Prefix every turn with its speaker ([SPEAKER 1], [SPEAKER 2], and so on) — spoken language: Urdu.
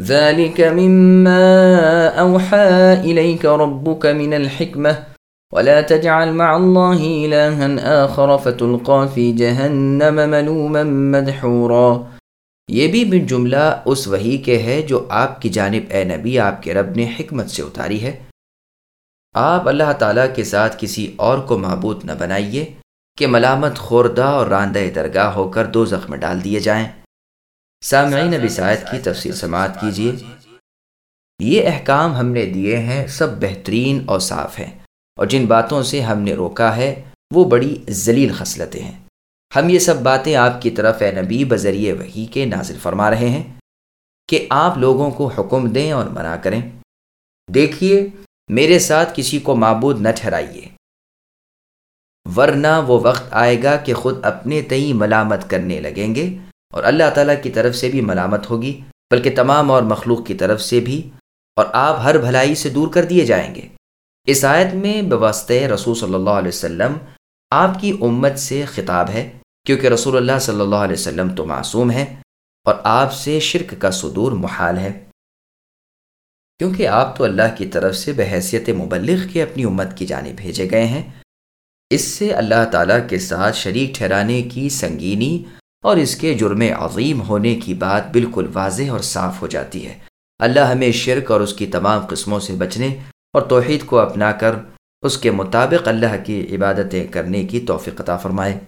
[SPEAKER 1] ذلك مما أوحى إليك ربك من الحكمة ولا تجعل مع الله إلها آخر فتلقى في جهنم ملوما مدحورا
[SPEAKER 2] یہ بھی بن جملہ اس وہی کے ہے جو آپ کی جانب اے نبی آپ کے رب نے حکمت سے اتاری ہے۔ آپ اللہ تعالیٰ کے ساتھ کسی اور کو معبود نہ بنائیے کہ ملامت خوردہ اور راندہ درگاہ ہو کر دو زخم ڈال دیے جائیں۔ سامعین نبی سائد کی تفصیل سماعت کیجیے۔ یہ احکام ہم نے دیے ہیں، سب بہترین اور صاف ہیں۔ اور جن باتوں سے ہم نے روکا ہے، وہ بڑی ذلیل خصلتیں ہیں۔ ہم یہ سب باتیں آپ کی طرف اے نبی بذریعے وہی کے نازل فرما رہے ہیں کہ آپ لوگوں کو حکم دیں اور منع کریں۔ دیکھیے، میرے ساتھ کسی کو معبود نہ ٹھہرائیے۔ ورنہ وہ وقت آئے گا کہ خود اپنے تئیں ملامت کرنے لگیں گے۔ اور اللہ تعالیٰ کی طرف سے بھی ملامت ہوگی، بلکہ تمام اور مخلوق کی طرف سے بھی، اور آپ ہر بھلائی سے دور کر دیے جائیں گے۔ اس آیت میں بواسطۂ رسول صلی اللہ علیہ وسلم آپ کی امت سے خطاب ہے، کیونکہ رسول اللہ صلی اللہ علیہ وسلم تو معصوم ہے اور آپ سے شرک کا صدور محال ہے۔ کیونکہ آپ تو اللہ کی طرف سے بحیثیت مبلغ کے اپنی امت کی جانب بھیجے گئے ہیں، اس سے اللہ تعالیٰ کے ساتھ شریک ٹھہرانے کی سنگینی اور اس کے جرم عظیم ہونے کی بات بالکل واضح اور صاف ہو جاتی ہے۔ اللہ ہمیں شرک اور اس کی تمام قسموں سے بچنے اور توحید کو اپنا کر اس کے مطابق اللہ کی عبادتیں کرنے کی توفیق عطا فرمائے۔